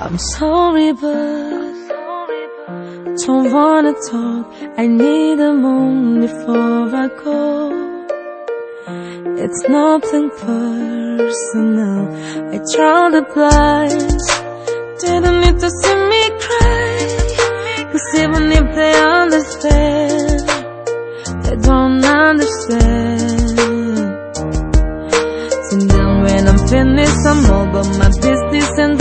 I'm sorry, but don't wanna talk. I need a moment before I go. It's nothing personal. I draw the blinds. Didn't need to see me cry. Cause even if they understand, they don't understand. So now when I'm finished, I'm over my business and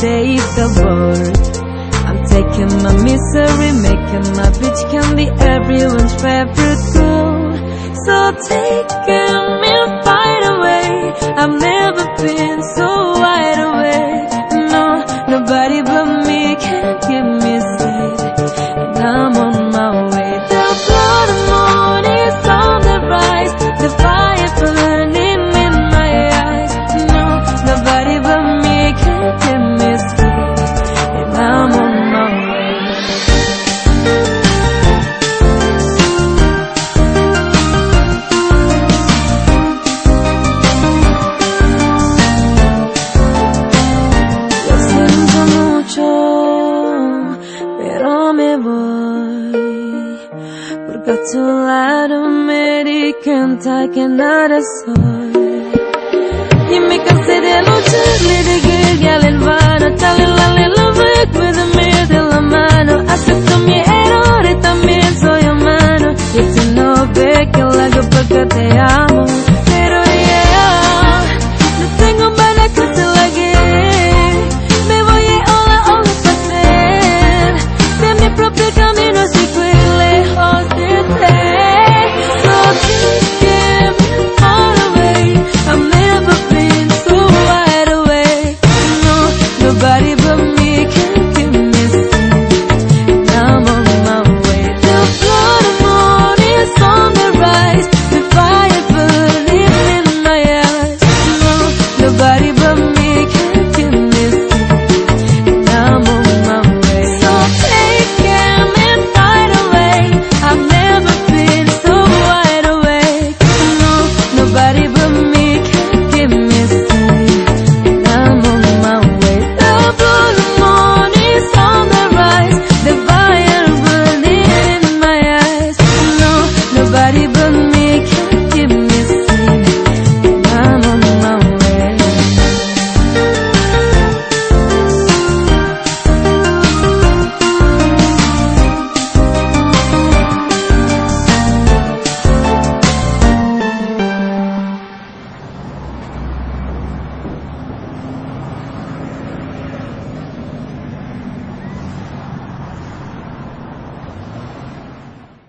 save the world. I'm taking my misery, making my bitch can be everyone's favorite girl. So taking me far away. I've never Porque a tu lado me di cuenta que nada